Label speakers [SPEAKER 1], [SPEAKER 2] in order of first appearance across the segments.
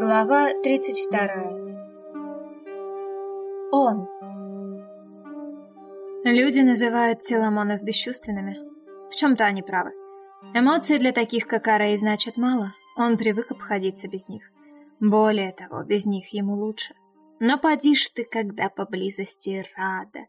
[SPEAKER 1] Глава 32 Он
[SPEAKER 2] Люди называют теломонов бесчувственными. В чем-то они правы. Эмоции для таких, как Арей, значат мало. Он привык обходиться без них. Более того, без них ему лучше. Но поди ж ты, когда поблизости Рада.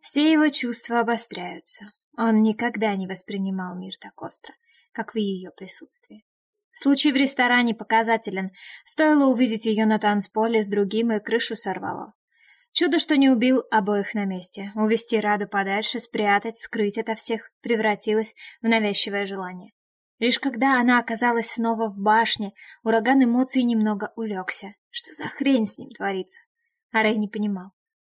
[SPEAKER 2] Все его чувства обостряются. Он никогда не воспринимал мир так остро, как в ее присутствии. Случай в ресторане показателен. Стоило увидеть ее на танцполе с другим, и крышу сорвало. Чудо, что не убил обоих на месте. Увести Раду подальше, спрятать, скрыть ото всех превратилось в навязчивое желание. Лишь когда она оказалась снова в башне, ураган эмоций немного улегся. Что за хрень с ним творится? А Рэй не понимал.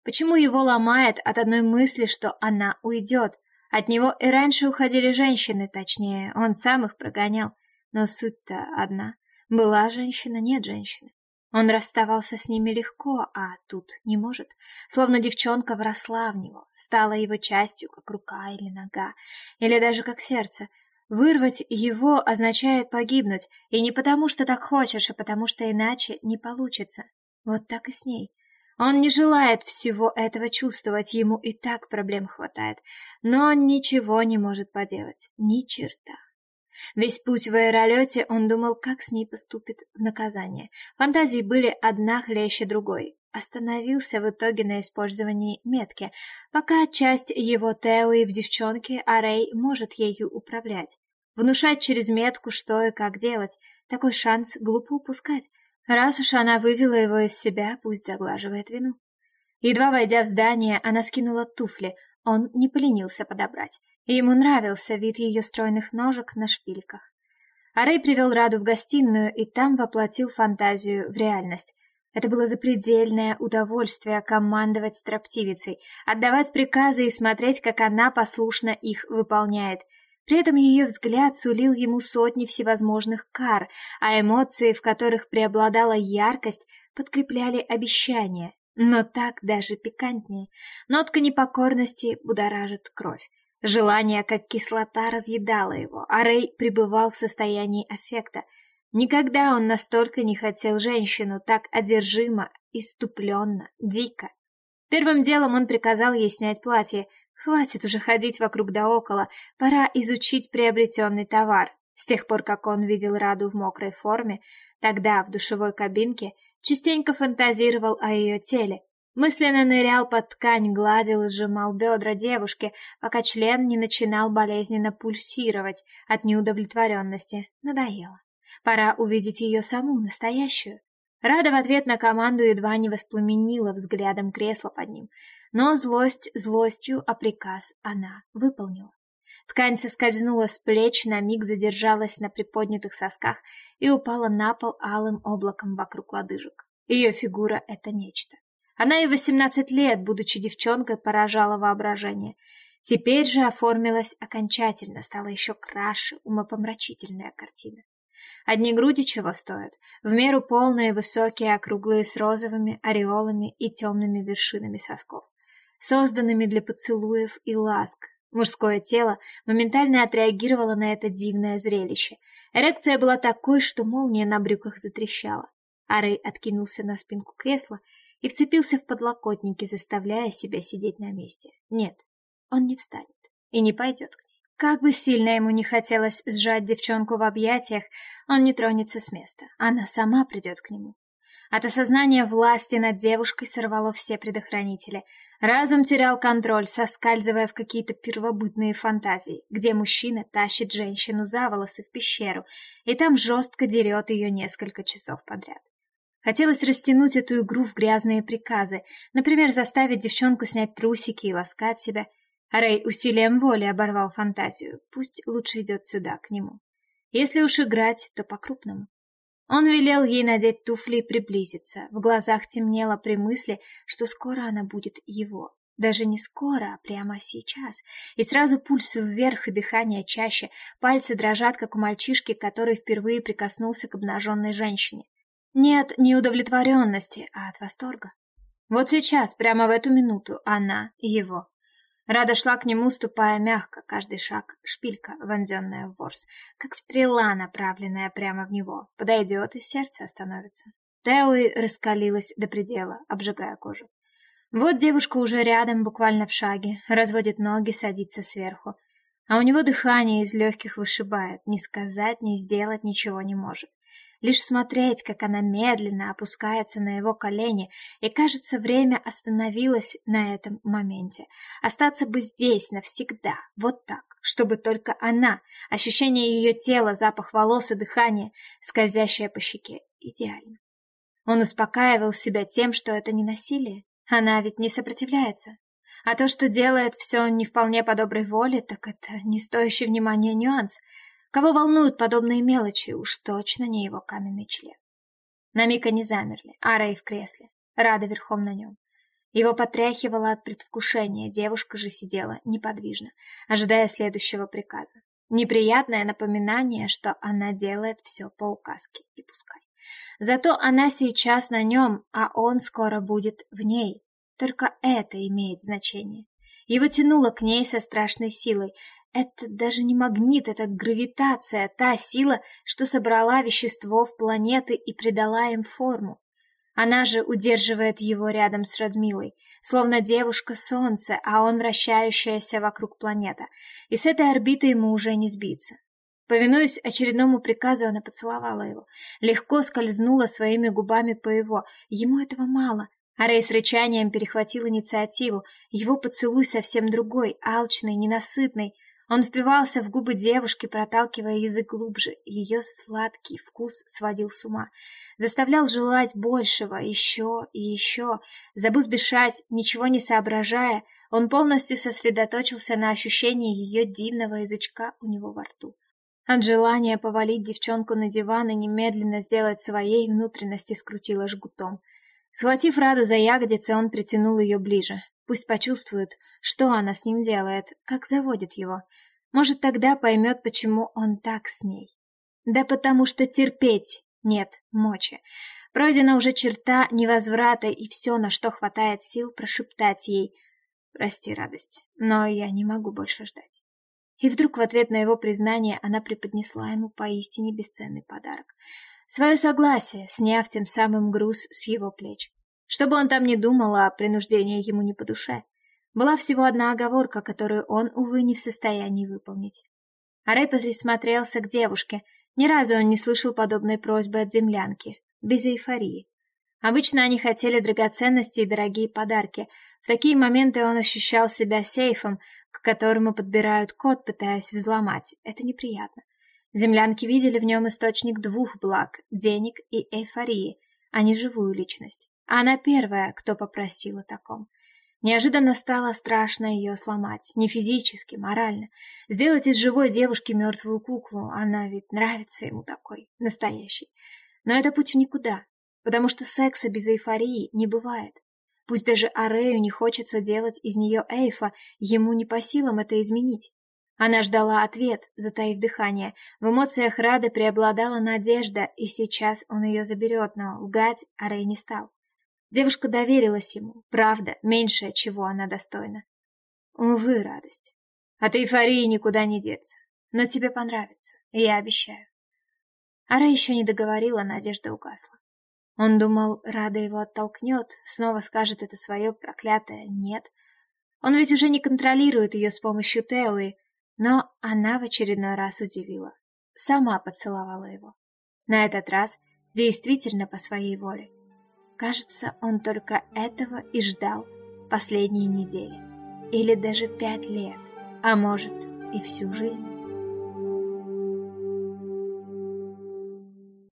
[SPEAKER 2] Почему его ломает от одной мысли, что она уйдет? От него и раньше уходили женщины, точнее, он сам их прогонял. Но суть-то одна. Была женщина, нет женщины. Он расставался с ними легко, а тут не может. Словно девчонка вросла в него, стала его частью, как рука или нога, или даже как сердце. Вырвать его означает погибнуть, и не потому, что так хочешь, а потому, что иначе не получится. Вот так и с ней. Он не желает всего этого чувствовать, ему и так проблем хватает, но он ничего не может поделать, ни черта. Весь путь в аэролете он думал, как с ней поступит в наказание. Фантазии были одна хлеще другой. Остановился в итоге на использовании метки, пока часть его Теуи в девчонке, а Рэй может ею управлять. Внушать через метку, что и как делать. Такой шанс глупо упускать. Раз уж она вывела его из себя, пусть заглаживает вину. Едва войдя в здание, она скинула туфли, он не поленился подобрать. Ему нравился вид ее стройных ножек на шпильках. А Рэй привел Раду в гостиную и там воплотил фантазию в реальность. Это было запредельное удовольствие командовать строптивицей, отдавать приказы и смотреть, как она послушно их выполняет. При этом ее взгляд сулил ему сотни всевозможных кар, а эмоции, в которых преобладала яркость, подкрепляли обещания. Но так даже пикантнее. Нотка непокорности будоражит кровь. Желание, как кислота, разъедало его, а Рэй пребывал в состоянии аффекта. Никогда он настолько не хотел женщину, так одержимо, иступленно, дико. Первым делом он приказал ей снять платье. Хватит уже ходить вокруг да около, пора изучить приобретенный товар. С тех пор, как он видел Раду в мокрой форме, тогда в душевой кабинке частенько фантазировал о ее теле, Мысленно нырял под ткань, гладил и сжимал бедра девушки, пока член не начинал болезненно пульсировать от неудовлетворенности. Надоело. Пора увидеть ее саму, настоящую. Рада в ответ на команду едва не воспламенила взглядом кресло под ним. Но злость злостью, а приказ она выполнила. Ткань соскользнула с плеч, на миг задержалась на приподнятых сосках и упала на пол алым облаком вокруг лодыжек. Ее фигура — это нечто. Она и восемнадцать лет, будучи девчонкой, поражала воображение. Теперь же оформилась окончательно, стала еще краше, умопомрачительная картина. Одни груди чего стоят, в меру полные, высокие, округлые, с розовыми ореолами и темными вершинами сосков, созданными для поцелуев и ласк. Мужское тело моментально отреагировало на это дивное зрелище. Эрекция была такой, что молния на брюках затрещала. Арей откинулся на спинку кресла и вцепился в подлокотники, заставляя себя сидеть на месте. Нет, он не встанет и не пойдет к ней. Как бы сильно ему не хотелось сжать девчонку в объятиях, он не тронется с места. Она сама придет к нему. От осознания власти над девушкой сорвало все предохранители. Разум терял контроль, соскальзывая в какие-то первобытные фантазии, где мужчина тащит женщину за волосы в пещеру и там жестко дерет ее несколько часов подряд. Хотелось растянуть эту игру в грязные приказы, например, заставить девчонку снять трусики и ласкать себя. Рэй усилием воли оборвал фантазию. Пусть лучше идет сюда, к нему. Если уж играть, то по-крупному. Он велел ей надеть туфли и приблизиться. В глазах темнело при мысли, что скоро она будет его. Даже не скоро, а прямо сейчас. И сразу пульс вверх и дыхание чаще. Пальцы дрожат, как у мальчишки, который впервые прикоснулся к обнаженной женщине. Нет не удовлетворенности, а от восторга. Вот сейчас, прямо в эту минуту, она и его. Рада шла к нему, ступая мягко, каждый шаг — шпилька, вонзенная в ворс, как стрела, направленная прямо в него. Подойдет, и сердце остановится. Теуи раскалилась до предела, обжигая кожу. Вот девушка уже рядом, буквально в шаге, разводит ноги, садится сверху. А у него дыхание из легких вышибает, ни сказать, ни сделать ничего не может. Лишь смотреть, как она медленно опускается на его колени, и, кажется, время остановилось на этом моменте. Остаться бы здесь навсегда, вот так, чтобы только она, ощущение ее тела, запах волос и дыхание, скользящее по щеке, идеально. Он успокаивал себя тем, что это не насилие, она ведь не сопротивляется. А то, что делает все не вполне по доброй воле, так это не стоящий внимания нюанс. Кого волнуют подобные мелочи, уж точно не его каменный член. На миг они замерли, а Рэй в кресле, Рада верхом на нем. Его потряхивало от предвкушения, девушка же сидела неподвижно, ожидая следующего приказа. Неприятное напоминание, что она делает все по указке, и пускай. Зато она сейчас на нем, а он скоро будет в ней. Только это имеет значение. Его тянуло к ней со страшной силой. Это даже не магнит, это гравитация, та сила, что собрала вещество в планеты и придала им форму. Она же удерживает его рядом с Радмилой, словно девушка солнце, а он вращающаяся вокруг планета. И с этой орбиты ему уже не сбиться. Повинуясь очередному приказу, она поцеловала его. Легко скользнула своими губами по его. Ему этого мало. А Рэй с рычанием перехватил инициативу. Его поцелуй совсем другой, алчный, ненасытный. Он впивался в губы девушки, проталкивая язык глубже. Ее сладкий вкус сводил с ума. Заставлял желать большего, еще и еще. Забыв дышать, ничего не соображая, он полностью сосредоточился на ощущении ее дивного язычка у него во рту. От желания повалить девчонку на диван и немедленно сделать своей внутренности скрутило жгутом. Схватив Раду за ягодицы, он притянул ее ближе. Пусть почувствует, что она с ним делает, как заводит его. Может, тогда поймет, почему он так с ней. Да потому что терпеть нет мочи. Пройдена уже черта невозврата, и все, на что хватает сил, прошептать ей «Прости, радость, но я не могу больше ждать». И вдруг в ответ на его признание она преподнесла ему поистине бесценный подарок. Свое согласие, сняв тем самым груз с его плеч. Что бы он там ни думал, а принуждение ему не по душе. Была всего одна оговорка, которую он, увы, не в состоянии выполнить. Рэй присмотрелся к девушке. Ни разу он не слышал подобной просьбы от землянки. Без эйфории. Обычно они хотели драгоценности и дорогие подарки. В такие моменты он ощущал себя сейфом, к которому подбирают код, пытаясь взломать. Это неприятно. Землянки видели в нем источник двух благ – денег и эйфории, а не живую личность. А она первая, кто попросил о таком. Неожиданно стало страшно ее сломать, не физически, морально. Сделать из живой девушки мертвую куклу, она ведь нравится ему такой, настоящий. Но это путь в никуда, потому что секса без эйфории не бывает. Пусть даже Арею не хочется делать из нее Эйфа, ему не по силам это изменить. Она ждала ответ, затаив дыхание. В эмоциях Рады преобладала надежда, и сейчас он ее заберет, но лгать Арей не стал. Девушка доверилась ему, правда, меньшее, чего она достойна. Увы, радость. От эйфории никуда не деться. Но тебе понравится, я обещаю. Ара еще не договорила, надежда угасла. Он думал, Рада его оттолкнет, снова скажет это свое проклятое «нет». Он ведь уже не контролирует ее с помощью Теуи, но она в очередной раз удивила. Сама поцеловала его. На этот раз действительно по своей воле. Кажется, он только этого и ждал последние недели. Или даже пять лет, а может и всю жизнь.